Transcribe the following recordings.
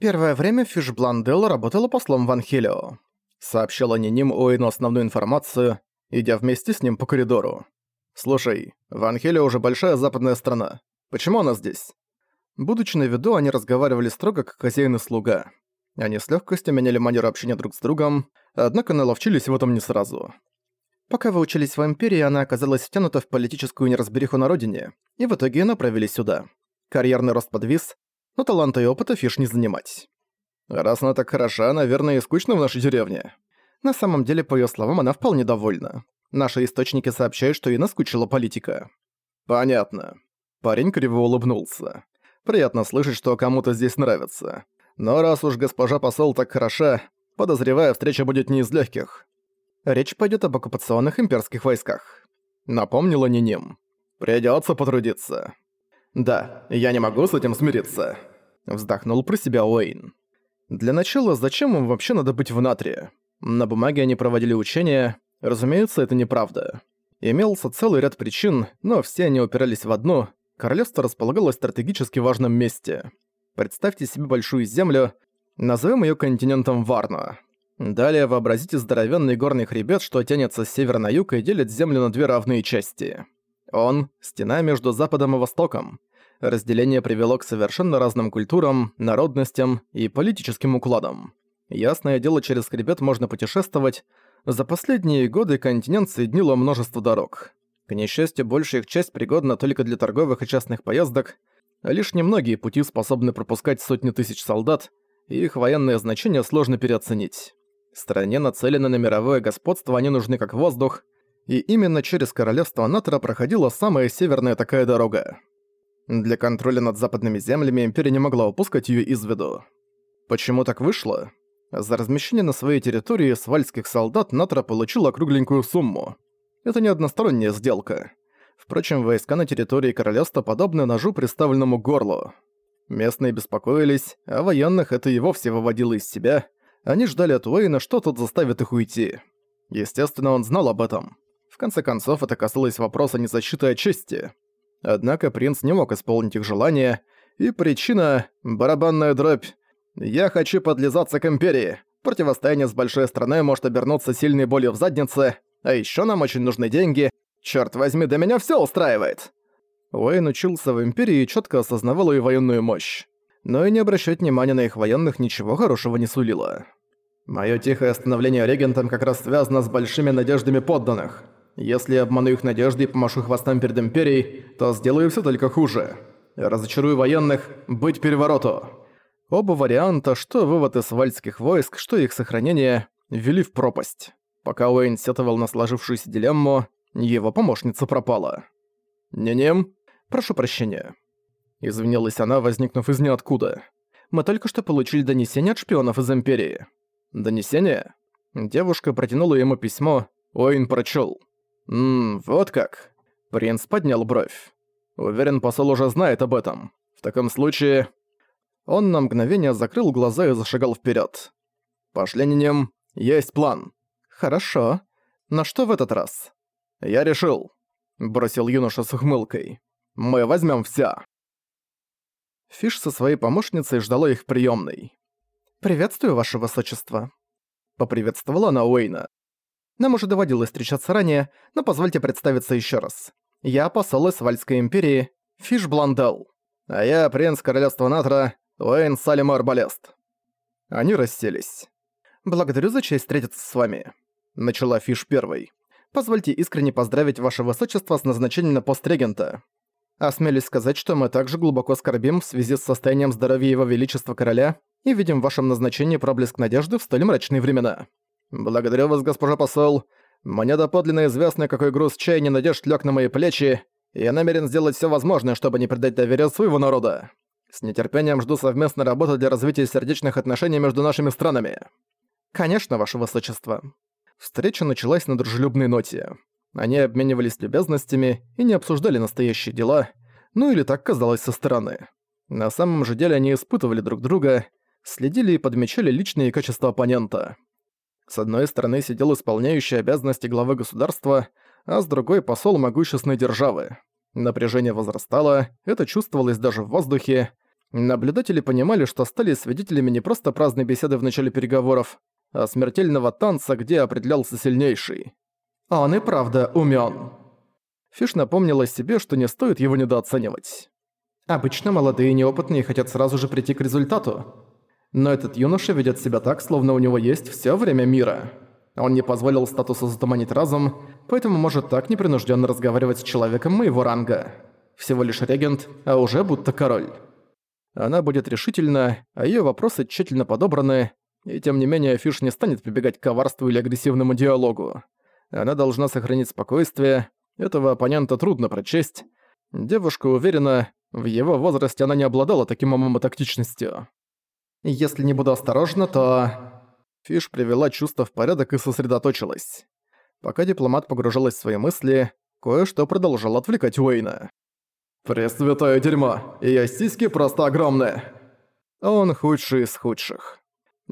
Первое время Фиш Бландел работала послом в Анхелио. Сообщила Ниним Уэйну основную информацию, идя вместе с ним по коридору. «Слушай, в Анхелио уже большая западная страна. Почему она здесь?» Будучи на виду, они разговаривали строго как хозяин и слуга. Они с легкостью меняли манеру общения друг с другом, однако наловчились в этом не сразу. Пока вы учились в Империи, она оказалась втянута в политическую неразбериху на родине, и в итоге направили сюда. Карьерный рост подвис, но таланта и опыта фиш не занимать. Раз она так хороша, наверное, и скучно в нашей деревне. На самом деле, по её словам, она вполне довольна. Наши источники сообщают, что ей наскучила политика. Понятно. Парень криво улыбнулся. Приятно слышать, что кому-то здесь нравится. Но раз уж госпожа посол так хороша, подозреваю, встреча будет не из легких. Речь пойдет об оккупационных имперских войсках. Напомнила Ниним. Придется потрудиться. Да, я не могу с этим смириться. Вздохнул про себя Уэйн. Для начала, зачем им вообще надо быть в Натрии? На бумаге они проводили учения, разумеется, это неправда. Имелся целый ряд причин, но все они упирались в одну – королевство располагалось в стратегически важном месте. Представьте себе большую землю, назовем ее континентом Варна. Далее вообразите здоровенный горный хребет, что тянется с севера на юг и делит землю на две равные части. Он – стена между Западом и Востоком. Разделение привело к совершенно разным культурам, народностям и политическим укладам. Ясное дело, через хребет можно путешествовать. За последние годы континент соединило множество дорог. К несчастью, большая их часть пригодна только для торговых и частных поездок, лишь немногие пути способны пропускать сотни тысяч солдат, и их военное значение сложно переоценить. Стране, нацеленной на мировое господство, они нужны как воздух, и именно через королевство Натора проходила самая северная такая дорога. Для контроля над западными землями Империя не могла упускать ее из виду. Почему так вышло? За размещение на своей территории свальских солдат Натра получила кругленькую сумму. Это не односторонняя сделка. Впрочем, войска на территории королевства подобны ножу, приставленному горлу. Местные беспокоились, а военных это и вовсе выводило из себя. Они ждали от Уэйна, что тот заставит их уйти. Естественно, он знал об этом. Конце концов, это касалось вопроса не защиты, а чести. Однако принц не мог исполнить их желание, и причина — барабанная дробь. «Я хочу подлизаться к Империи. Противостояние с большой страной может обернуться сильной болью в заднице, а еще нам очень нужны деньги. Черт возьми, да меня все устраивает!» Уэйн учился в Империи и четко осознавал ее военную мощь. Но и не обращать внимания на их военных ничего хорошего не сулило. Мое тихое становление регентом как раз связано с большими надеждами подданных. Если я обману их надежды и помашу хвостам перед Империей, то сделаю все только хуже. Разочарую военных, быть перевороту. Оба варианта, что вывод из вальских войск, что их сохранение, вели в пропасть. Пока Уэйн сетовал на сложившуюся дилемму, его помощница пропала. «Не-нем, прошу прощения». Извинилась она, возникнув из ниоткуда. «Мы только что получили донесение от шпионов из Империи». «Донесение?» Девушка протянула ему письмо, Уэйн прочел. «Ммм, вот как». Принц поднял бровь. Уверен, посол уже знает об этом. В таком случае... Он на мгновение закрыл глаза и зашагал вперед. Пошли нем. Есть план. Хорошо. Но что в этот раз? Я решил. Бросил юноша с ухмылкой. Мы возьмем вся. Фиш со своей помощницей ждала их в приёмной. «Приветствую, ваше высочество», — поприветствовала она Уэйна. Нам уже доводилось встречаться ранее, но позвольте представиться еще раз. Я посол из Вальской империи, Фиш Бландел. А я принц королевства Натра, Уэйн Салим Арбалест. Они расселись. «Благодарю за честь встретиться с вами», — начала Фиш первой. «Позвольте искренне поздравить ваше высочество с назначением на пост регента. Осмелюсь сказать, что мы также глубоко скорбим в связи с состоянием здоровья его величества короля и видим в вашем назначении проблеск надежды в столь мрачные времена». «Благодарю вас, госпожа посол. Мне доподлинно известно, какой груз чаяния надежд лёг на мои плечи, и я намерен сделать всё возможное, чтобы не предать доверие своего народа. С нетерпением жду совместной работы для развития сердечных отношений между нашими странами». «Конечно, ваше высочество». Встреча началась на дружелюбной ноте. Они обменивались любезностями и не обсуждали настоящие дела, ну или так казалось со стороны. На самом же деле они испытывали друг друга, следили и подмечали личные качества оппонента. С одной стороны сидел исполняющий обязанности главы государства, а с другой — посол могущественной державы. Напряжение возрастало, это чувствовалось даже в воздухе. Наблюдатели понимали, что стали свидетелями не просто праздной беседы в начале переговоров, а смертельного танца, где определялся сильнейший. Он и правда умён. Фиш напомнила себе, что не стоит его недооценивать. Обычно молодые и неопытные хотят сразу же прийти к результату. Но этот юноша ведет себя так, словно у него есть все время мира. Он не позволил статусу затуманить разум, поэтому может так непринужденно разговаривать с человеком моего ранга. Всего лишь регент, а уже будто король. Она будет решительна, а ее вопросы тщательно подобраны, и тем не менее Фиш не станет прибегать к коварству или агрессивному диалогу. Она должна сохранить спокойствие, этого оппонента трудно прочесть. Девушка уверена, в его возрасте она не обладала таким умом и тактичностью. «Если не буду осторожна, то...» Фиш привела чувство в порядок и сосредоточилась. Пока дипломат погружалась в свои мысли, кое-что продолжало отвлекать Уэйна. «Пресвятое дерьмо, ее сиськи просто огромные!» Он худший из худших.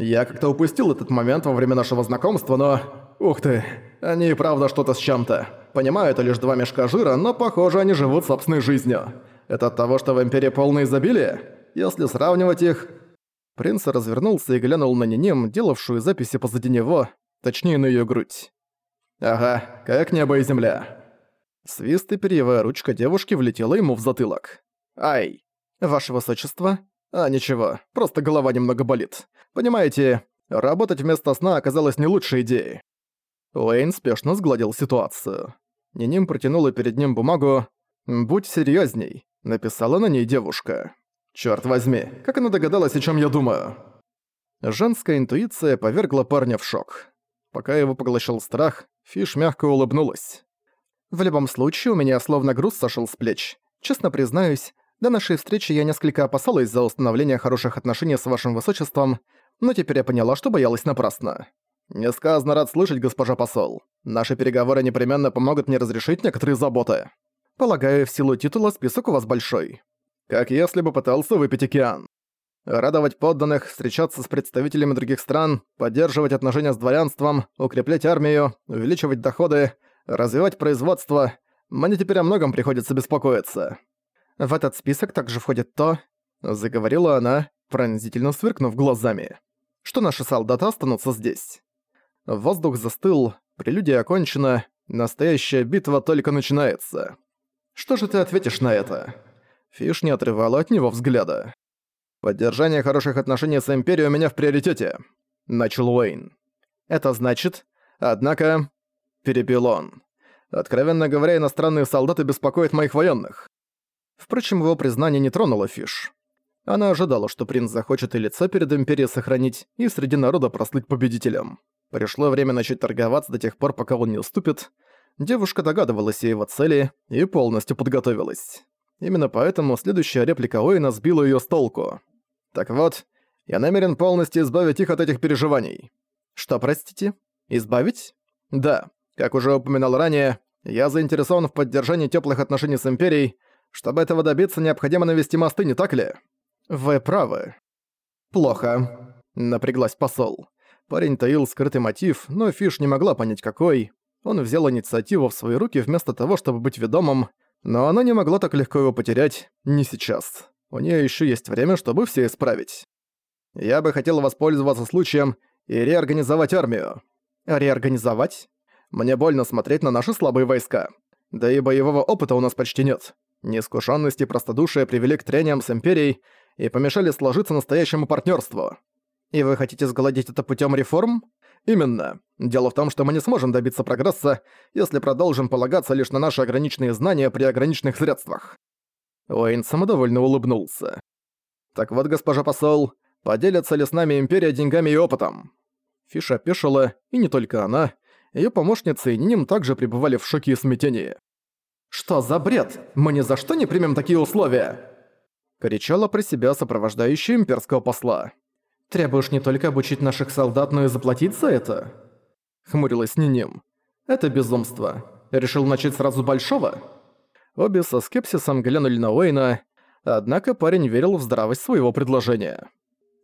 Я как-то упустил этот момент во время нашего знакомства, но... Ух ты, они и правда что-то с чем-то. Понимаю, это лишь два мешка жира, но похоже, они живут собственной жизнью. Это от того, что в Империи полное изобилие? Если сравнивать их... Принц развернулся и глянул на Ниним, делавшую записи позади него, точнее на ее грудь. «Ага, как небо и земля». Свист и перьевая ручка девушки влетела ему в затылок. «Ай! Ваше высочество?» «А, ничего, просто голова немного болит. Понимаете, работать вместо сна оказалось не лучшей идеей. Уэйн спешно сгладил ситуацию. Ниним протянула перед ним бумагу «Будь серьезней», — написала на ней девушка. Черт возьми, как она догадалась, о чем я думаю?» Женская интуиция повергла парня в шок. Пока его поглощал страх, Фиш мягко улыбнулась. «В любом случае, у меня словно груз сошел с плеч. Честно признаюсь, до нашей встречи я несколько опасалась за установление хороших отношений с вашим высочеством, но теперь я поняла, что боялась напрасно. Несказанно рад слышать, госпожа посол. Наши переговоры непременно помогут мне разрешить некоторые заботы. Полагаю, в силу титула список у вас большой. Как если бы пытался выпить океан. Радовать подданных, встречаться с представителями других стран, поддерживать отношения с дворянством, укреплять армию, увеличивать доходы, развивать производство. Мне теперь о многом приходится беспокоиться. В этот список также входит то, заговорила она, пронзительно сверкнув глазами, что наши солдаты останутся здесь. Воздух застыл, прелюдия окончена, настоящая битва только начинается. Что же ты ответишь на это? Фиш не отрывала от него взгляда. «Поддержание хороших отношений с Империей у меня в приоритете», — начал Уэйн. «Это значит... Однако...» — перебил он. «Откровенно говоря, иностранные солдаты беспокоят моих военных». Впрочем, его признание не тронуло Фиш. Она ожидала, что принц захочет и лицо перед Империей сохранить, и среди народа прослыть победителем. Пришло время начать торговаться до тех пор, пока он не уступит. Девушка догадывалась о его цели и полностью подготовилась. Именно поэтому следующая реплика Оэна сбила её с толку. «Так вот, я намерен полностью избавить их от этих переживаний». «Что, простите? Избавить?» «Да. Как уже упоминал ранее, я заинтересован в поддержании тёплых отношений с Империей. Чтобы этого добиться, необходимо навести мосты, не так ли?» «Вы правы». «Плохо», — напряглась посол. Парень таил скрытый мотив, но Фиш не могла понять какой. Он взял инициативу в свои руки вместо того, чтобы быть ведомым, но она не могла так легко его потерять, не сейчас. У нее еще есть время, чтобы все исправить. Я бы хотел воспользоваться случаем и реорганизовать армию. Реорганизовать? Мне больно смотреть на наши слабые войска. Да и боевого опыта у нас почти нет. Неискушенность и простодушие привели к трениям с Империей, и помешали сложиться настоящему партнерству. И вы хотите сгладить это путем реформ? Именно. Дело в том, что мы не сможем добиться прогресса, если продолжим полагаться лишь на наши ограниченные знания при ограниченных средствах. Уэйн самодовольно улыбнулся. Так вот, госпожа посол, поделятся ли с нами Империя деньгами и опытом? Фиша опешила, и не только она, ее помощницы и Ниним также пребывали в шоке и смятении. «Что за бред? Мы ни за что не примем такие условия!» кричала про себя сопровождающая имперского посла. «Требуешь не только обучить наших солдат, но и заплатить за это?» Хмурилась Ниним. «Это безумство. Решил начать сразу большого?» Обе со скепсисом глянули на Уэйна, однако парень верил в здравость своего предложения.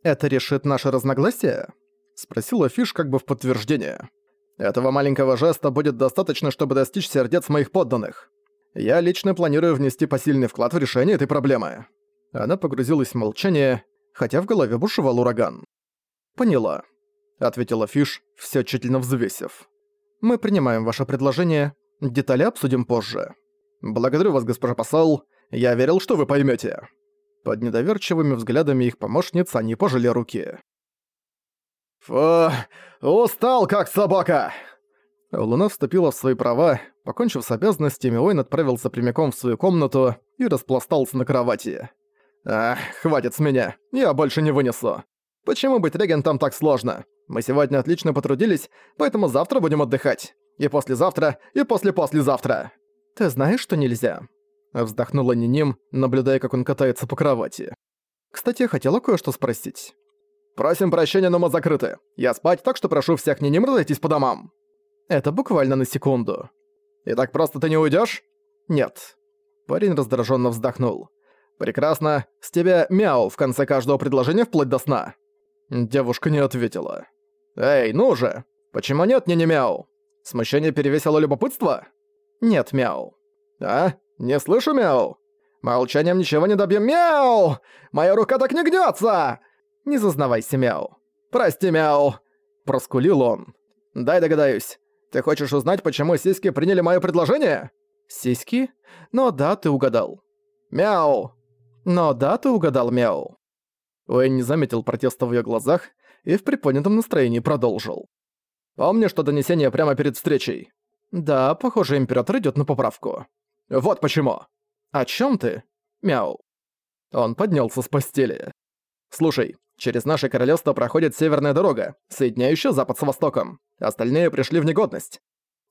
«Это решит наше разногласие?» Спросила Фиш как бы в подтверждение. «Этого маленького жеста будет достаточно, чтобы достичь сердец моих подданных. Я лично планирую внести посильный вклад в решение этой проблемы». Она погрузилась в молчание, хотя в голове бушевал ураган. «Поняла», — ответила Фиш, всё тщательно взвесив. «Мы принимаем ваше предложение, детали обсудим позже. Благодарю вас, госпожа посол, я верил, что вы поймёте». Под недоверчивыми взглядами их помощниц они пожали руки. «Фу, устал как собака!» Луна вступила в свои права, покончив с обязанностями, Уэйн отправился прямиком в свою комнату и распластался на кровати. «Ах, хватит с меня, я больше не вынесу. Почему быть регентом так сложно? Мы сегодня отлично потрудились, поэтому завтра будем отдыхать. И послезавтра, и после-послезавтра». «Ты знаешь, что нельзя?» Вздохнула Ниним, наблюдая, как он катается по кровати. «Кстати, хотела кое-что спросить». «Просим прощения, но мы закрыты. Я спать, так что прошу всех Ниним разойтись по домам». Это буквально на секунду. «И так просто ты не уйдешь? «Нет». Парень раздраженно вздохнул. «Прекрасно. С тебя мяу в конце каждого предложения вплоть до сна». Девушка не ответила. «Эй, ну же! Почему нет, не не мяу? Смущение перевесило любопытство?» «Нет, мяу». «А? Не слышу мяу? Молчанием ничего не добьем мяу! Моя рука так не гнется! Не зазнавайся, мяу. Прости, мяу!» Проскулил он. «Дай догадаюсь. Ты хочешь узнать, почему сиськи приняли мое предложение?» «Сиськи? Но да, ты угадал». «Мяу!» «Но да, ты угадал, мяу». Уэйн не заметил протеста в её глазах и в приподнятом настроении продолжил. «Помнишь что донесение прямо перед встречей?» «Да, похоже, император идёт на поправку». «Вот почему!» «О чём ты?» «Мяу». Он поднялся с постели. «Слушай, через наше королевство проходит северная дорога, соединяющая запад с востоком. Остальные пришли в негодность.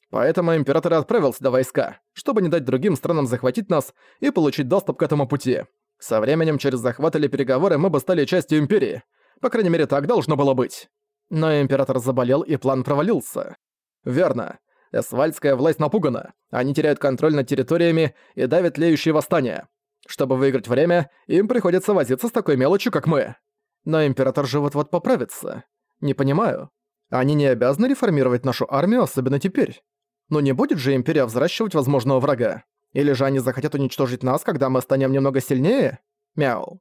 Поэтому император отправил сюда войска, чтобы не дать другим странам захватить нас и получить доступ к этому пути. Со временем через захват или переговоры мы бы стали частью Империи. По крайней мере, так должно было быть. Но Император заболел, и план провалился. Верно. Эсвальдская власть напугана. Они теряют контроль над территориями и давят леющие восстания. Чтобы выиграть время, им приходится возиться с такой мелочью, как мы. Но Император же вот-вот поправится. Не понимаю. Они не обязаны реформировать нашу армию, особенно теперь. Но не будет же Империя взращивать возможного врага. Или же они захотят уничтожить нас, когда мы станем немного сильнее? Мяу.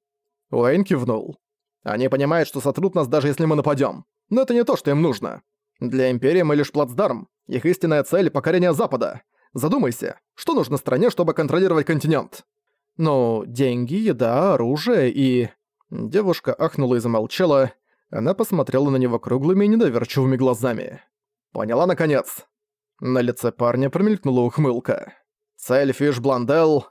Уэйн кивнул. Они понимают, что сотрут нас даже если мы нападем. Но это не то, что им нужно. Для Империи мы лишь плацдарм. Их истинная цель — покорение Запада. Задумайся, что нужно стране, чтобы контролировать континент? Ну, деньги, еда, оружие и... Девушка ахнула и замолчала. Она посмотрела на него круглыми и недоверчивыми глазами. Поняла, наконец. На лице парня промелькнула ухмылка. Цель Фиш Бландел